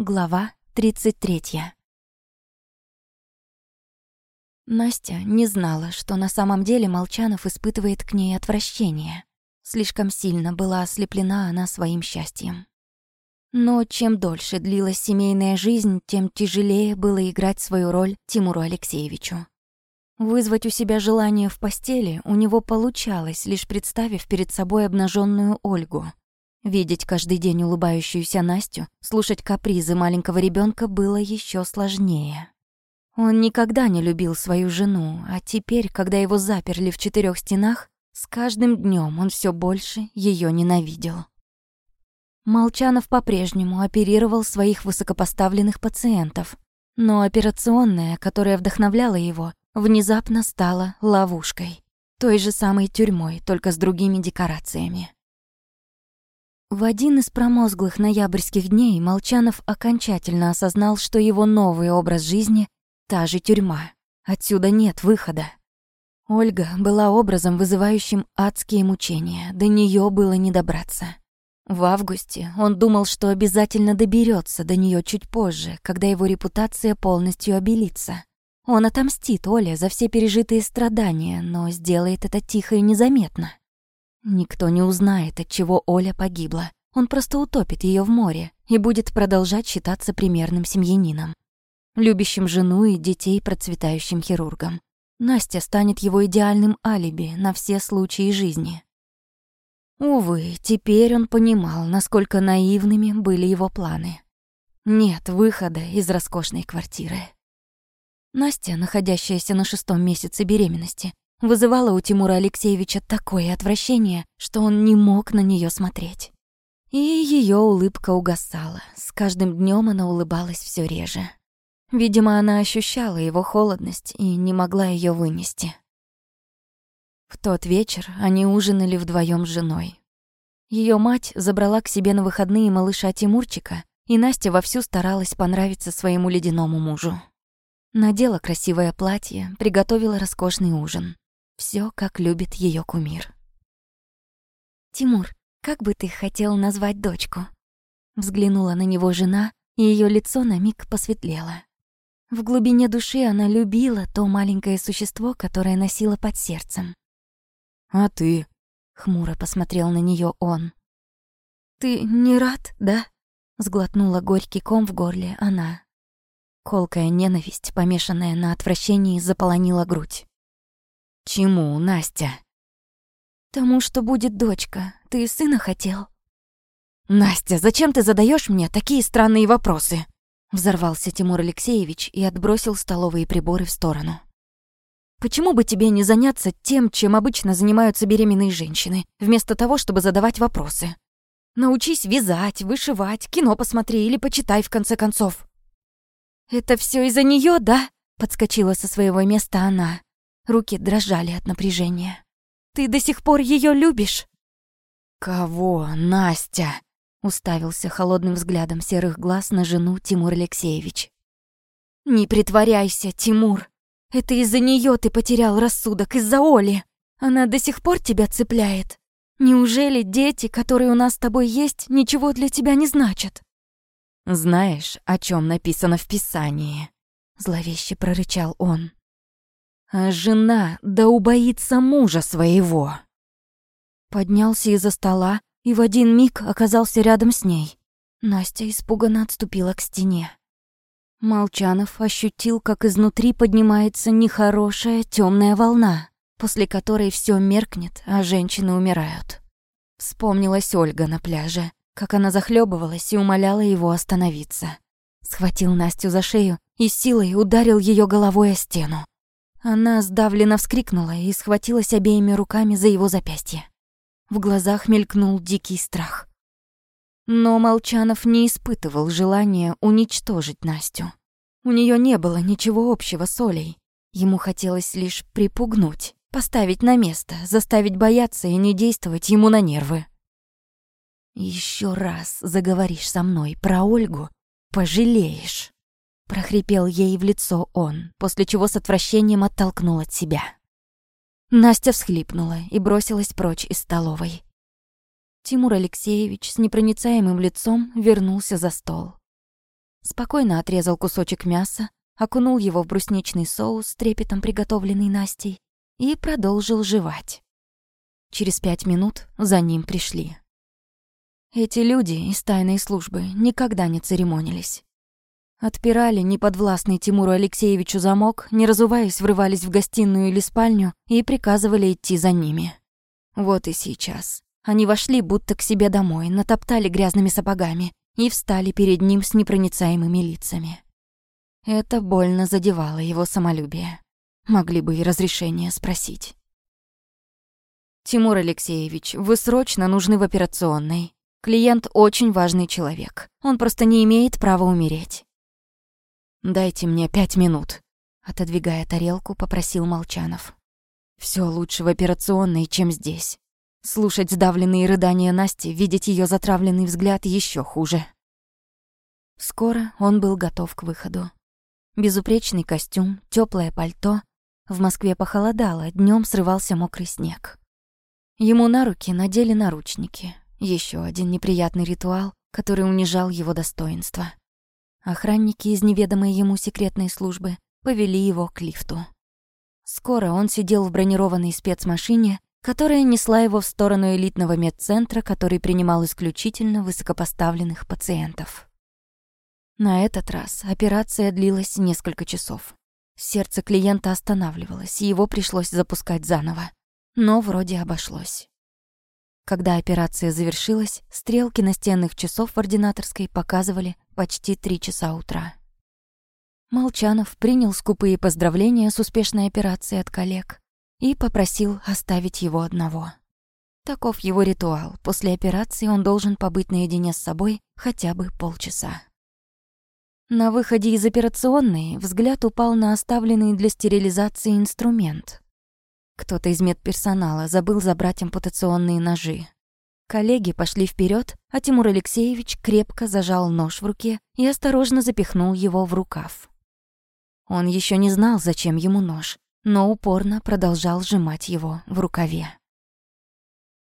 Глава 33. Настя не знала, что на самом деле Молчанов испытывает к ней отвращение. Слишком сильно была ослеплена она своим счастьем. Но чем дольше длилась семейная жизнь, тем тяжелее было играть свою роль Тимуру Алексеевичу. Вызвать у себя желание в постели у него получалось, лишь представив перед собой обнаженную Ольгу — Видеть каждый день улыбающуюся Настю, слушать капризы маленького ребенка было еще сложнее. Он никогда не любил свою жену, а теперь, когда его заперли в четырех стенах, с каждым днем он все больше ее ненавидел. Молчанов по-прежнему оперировал своих высокопоставленных пациентов, но операционная, которая вдохновляла его, внезапно стала ловушкой. Той же самой тюрьмой, только с другими декорациями. В один из промозглых ноябрьских дней Молчанов окончательно осознал, что его новый образ жизни — та же тюрьма. Отсюда нет выхода. Ольга была образом, вызывающим адские мучения, до нее было не добраться. В августе он думал, что обязательно доберется до нее чуть позже, когда его репутация полностью обелится. Он отомстит Оле за все пережитые страдания, но сделает это тихо и незаметно. Никто не узнает, от чего Оля погибла. Он просто утопит ее в море и будет продолжать считаться примерным семьянином. Любящим жену и детей процветающим хирургом. Настя станет его идеальным алиби на все случаи жизни. Увы, теперь он понимал, насколько наивными были его планы. Нет выхода из роскошной квартиры. Настя, находящаяся на шестом месяце беременности, вызывала у Тимура Алексеевича такое отвращение, что он не мог на нее смотреть. И ее улыбка угасала. С каждым днем она улыбалась все реже. Видимо, она ощущала его холодность и не могла ее вынести. В тот вечер они ужинали вдвоем с женой. Ее мать забрала к себе на выходные малыша Тимурчика, и Настя вовсю старалась понравиться своему ледяному мужу. Надела красивое платье, приготовила роскошный ужин. Все, как любит ее кумир. «Тимур, как бы ты хотел назвать дочку?» Взглянула на него жена, и ее лицо на миг посветлело. В глубине души она любила то маленькое существо, которое носила под сердцем. «А ты?» — хмуро посмотрел на нее он. «Ты не рад, да?» — сглотнула горький ком в горле она. Колкая ненависть, помешанная на отвращении, заполонила грудь. «Чему, Настя?» «Тому, что будет дочка. Ты сына хотел?» «Настя, зачем ты задаешь мне такие странные вопросы?» Взорвался Тимур Алексеевич и отбросил столовые приборы в сторону. «Почему бы тебе не заняться тем, чем обычно занимаются беременные женщины, вместо того, чтобы задавать вопросы? Научись вязать, вышивать, кино посмотри или почитай, в конце концов». «Это все из-за нее, да?» — подскочила со своего места она. Руки дрожали от напряжения. «Ты до сих пор ее любишь?» «Кого, Настя?» Уставился холодным взглядом серых глаз на жену Тимур Алексеевич. «Не притворяйся, Тимур. Это из-за нее ты потерял рассудок, из-за Оли. Она до сих пор тебя цепляет. Неужели дети, которые у нас с тобой есть, ничего для тебя не значат?» «Знаешь, о чем написано в Писании?» Зловеще прорычал он а жена да убоится мужа своего. Поднялся из-за стола и в один миг оказался рядом с ней. Настя испуганно отступила к стене. Молчанов ощутил, как изнутри поднимается нехорошая темная волна, после которой все меркнет, а женщины умирают. Вспомнилась Ольга на пляже, как она захлебывалась и умоляла его остановиться. Схватил Настю за шею и силой ударил ее головой о стену. Она сдавленно вскрикнула и схватилась обеими руками за его запястье. В глазах мелькнул дикий страх. Но Молчанов не испытывал желания уничтожить Настю. У нее не было ничего общего с Олей. Ему хотелось лишь припугнуть, поставить на место, заставить бояться и не действовать ему на нервы. Еще раз заговоришь со мной про Ольгу, пожалеешь прохрипел ей в лицо он, после чего с отвращением оттолкнул от себя. Настя всхлипнула и бросилась прочь из столовой. Тимур Алексеевич с непроницаемым лицом вернулся за стол. спокойно отрезал кусочек мяса, окунул его в брусничный соус, с трепетом приготовленный Настей, и продолжил жевать. Через пять минут за ним пришли. Эти люди из тайной службы никогда не церемонились. Отпирали неподвластный Тимуру Алексеевичу замок, не разуваясь, врывались в гостиную или спальню и приказывали идти за ними. Вот и сейчас. Они вошли будто к себе домой, натоптали грязными сапогами и встали перед ним с непроницаемыми лицами. Это больно задевало его самолюбие. Могли бы и разрешение спросить. «Тимур Алексеевич, вы срочно нужны в операционной. Клиент очень важный человек. Он просто не имеет права умереть». «Дайте мне пять минут», — отодвигая тарелку, попросил Молчанов. Все лучше в операционной, чем здесь. Слушать сдавленные рыдания Насти, видеть ее затравленный взгляд еще хуже. Скоро он был готов к выходу. Безупречный костюм, теплое пальто. В Москве похолодало, днем срывался мокрый снег. Ему на руки надели наручники. Еще один неприятный ритуал, который унижал его достоинство. Охранники из неведомой ему секретной службы повели его к лифту. Скоро он сидел в бронированной спецмашине, которая несла его в сторону элитного медцентра, который принимал исключительно высокопоставленных пациентов. На этот раз операция длилась несколько часов. Сердце клиента останавливалось, и его пришлось запускать заново. Но вроде обошлось. Когда операция завершилась, стрелки настенных часов в ординаторской показывали почти три часа утра. Молчанов принял скупые поздравления с успешной операцией от коллег и попросил оставить его одного. Таков его ритуал. После операции он должен побыть наедине с собой хотя бы полчаса. На выходе из операционной взгляд упал на оставленный для стерилизации инструмент. Кто-то из медперсонала забыл забрать ампутационные ножи. Коллеги пошли вперед, а Тимур Алексеевич крепко зажал нож в руке и осторожно запихнул его в рукав. Он еще не знал, зачем ему нож, но упорно продолжал сжимать его в рукаве.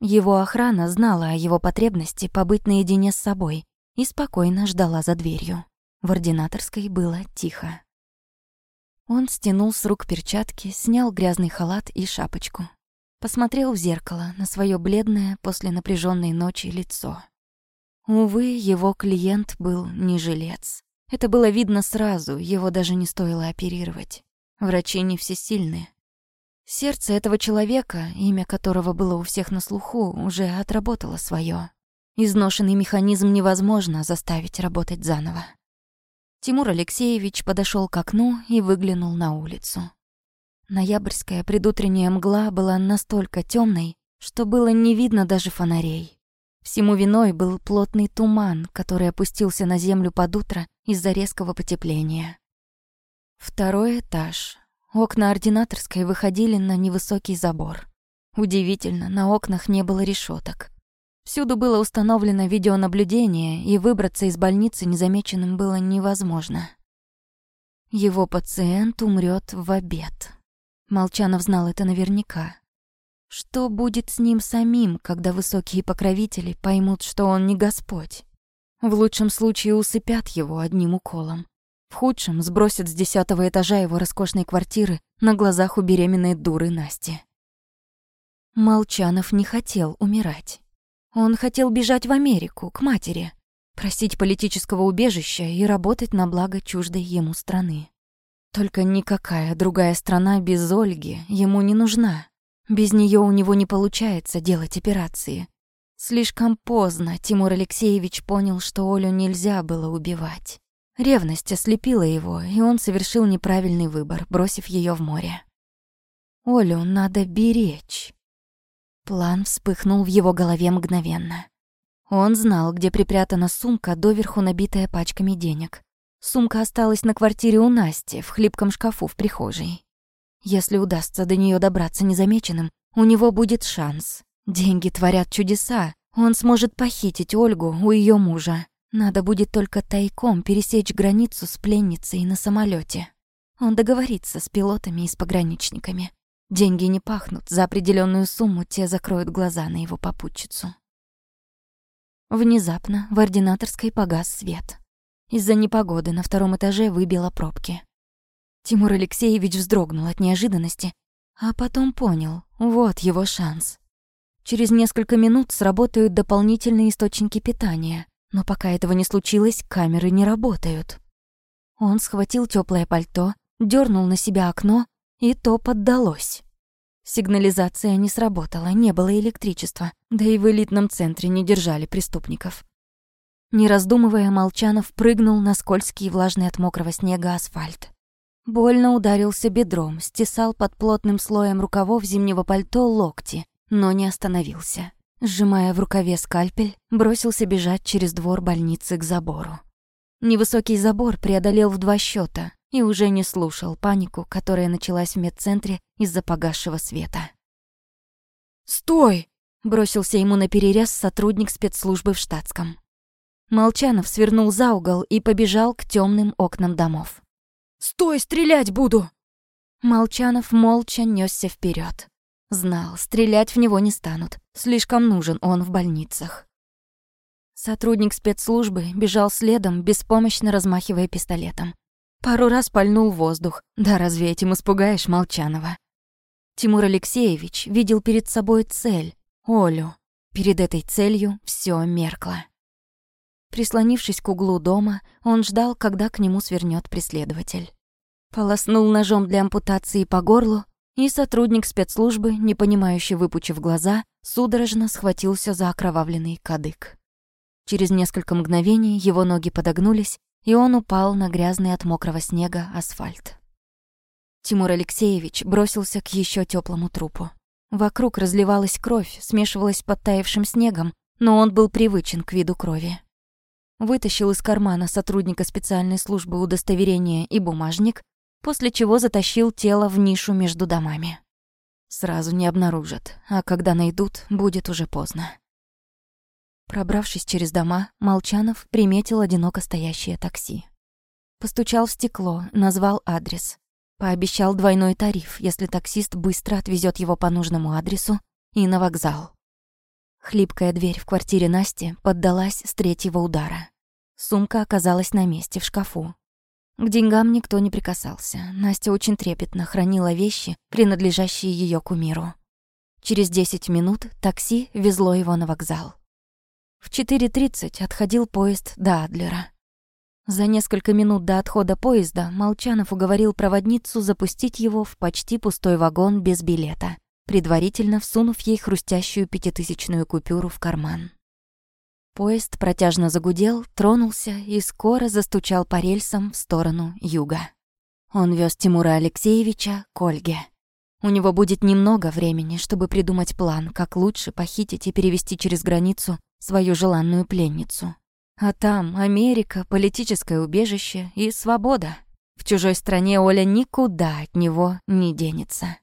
Его охрана знала о его потребности побыть наедине с собой и спокойно ждала за дверью. В ординаторской было тихо. Он стянул с рук перчатки, снял грязный халат и шапочку. Посмотрел в зеркало на свое бледное после напряженной ночи лицо. Увы, его клиент был не жилец. Это было видно сразу, его даже не стоило оперировать. Врачи не всесильны. Сердце этого человека, имя которого было у всех на слуху, уже отработало свое. Изношенный механизм невозможно заставить работать заново. Тимур Алексеевич подошел к окну и выглянул на улицу. Ноябрьская предутренняя мгла была настолько темной, что было не видно даже фонарей. Всему виной был плотный туман, который опустился на землю под утро из-за резкого потепления. Второй этаж. Окна ординаторской выходили на невысокий забор. Удивительно, на окнах не было решеток. Всюду было установлено видеонаблюдение, и выбраться из больницы незамеченным было невозможно. Его пациент умрет в обед. Молчанов знал это наверняка. Что будет с ним самим, когда высокие покровители поймут, что он не Господь? В лучшем случае усыпят его одним уколом. В худшем сбросят с десятого этажа его роскошной квартиры на глазах у беременной дуры Насти. Молчанов не хотел умирать. Он хотел бежать в Америку, к матери, просить политического убежища и работать на благо чуждой ему страны. Только никакая другая страна без Ольги ему не нужна. Без нее у него не получается делать операции. Слишком поздно Тимур Алексеевич понял, что Олю нельзя было убивать. Ревность ослепила его, и он совершил неправильный выбор, бросив ее в море. Олю надо беречь. План вспыхнул в его голове мгновенно. Он знал, где припрятана сумка, доверху набитая пачками денег. Сумка осталась на квартире у Насти, в хлипком шкафу в прихожей. Если удастся до нее добраться незамеченным, у него будет шанс. Деньги творят чудеса. Он сможет похитить Ольгу у ее мужа. Надо будет только тайком пересечь границу с пленницей на самолете. Он договорится с пилотами и с пограничниками. Деньги не пахнут, за определенную сумму те закроют глаза на его попутчицу. Внезапно в ординаторской погас свет. Из-за непогоды на втором этаже выбило пробки. Тимур Алексеевич вздрогнул от неожиданности, а потом понял, вот его шанс. Через несколько минут сработают дополнительные источники питания, но пока этого не случилось, камеры не работают. Он схватил теплое пальто, дернул на себя окно, и то поддалось. Сигнализация не сработала, не было электричества, да и в элитном центре не держали преступников. Не раздумывая, Молчанов прыгнул на скользкий влажный от мокрого снега асфальт. Больно ударился бедром, стесал под плотным слоем рукавов зимнего пальто локти, но не остановился. Сжимая в рукаве скальпель, бросился бежать через двор больницы к забору. Невысокий забор преодолел в два счета и уже не слушал панику, которая началась в медцентре из-за погасшего света. «Стой!» — бросился ему на перерез сотрудник спецслужбы в штатском. Молчанов свернул за угол и побежал к темным окнам домов. «Стой, стрелять буду!» Молчанов молча несся вперед. Знал, стрелять в него не станут, слишком нужен он в больницах. Сотрудник спецслужбы бежал следом, беспомощно размахивая пистолетом. Пару раз пальнул воздух. Да разве этим испугаешь Молчанова? Тимур Алексеевич видел перед собой цель — Олю. Перед этой целью все меркло. Прислонившись к углу дома, он ждал, когда к нему свернет преследователь. Полоснул ножом для ампутации по горлу, и сотрудник спецслужбы, не понимающе выпучив глаза, судорожно схватился за окровавленный кадык. Через несколько мгновений его ноги подогнулись, и он упал на грязный от мокрого снега асфальт. Тимур Алексеевич бросился к еще теплому трупу. Вокруг разливалась кровь, смешивалась с подтаявшим снегом, но он был привычен к виду крови вытащил из кармана сотрудника специальной службы удостоверение и бумажник, после чего затащил тело в нишу между домами. Сразу не обнаружат, а когда найдут, будет уже поздно. Пробравшись через дома, Молчанов приметил одиноко стоящее такси. Постучал в стекло, назвал адрес. Пообещал двойной тариф, если таксист быстро отвезет его по нужному адресу и на вокзал. Хлипкая дверь в квартире Насти поддалась с третьего удара. Сумка оказалась на месте в шкафу. К деньгам никто не прикасался. Настя очень трепетно хранила вещи, принадлежащие ее кумиру. Через 10 минут такси везло его на вокзал. В 4.30 отходил поезд до Адлера. За несколько минут до отхода поезда Молчанов уговорил проводницу запустить его в почти пустой вагон без билета предварительно всунув ей хрустящую пятитысячную купюру в карман. Поезд протяжно загудел, тронулся и скоро застучал по рельсам в сторону юга. Он вез Тимура Алексеевича к Ольге. У него будет немного времени, чтобы придумать план, как лучше похитить и перевести через границу свою желанную пленницу. А там Америка, политическое убежище и свобода. В чужой стране Оля никуда от него не денется.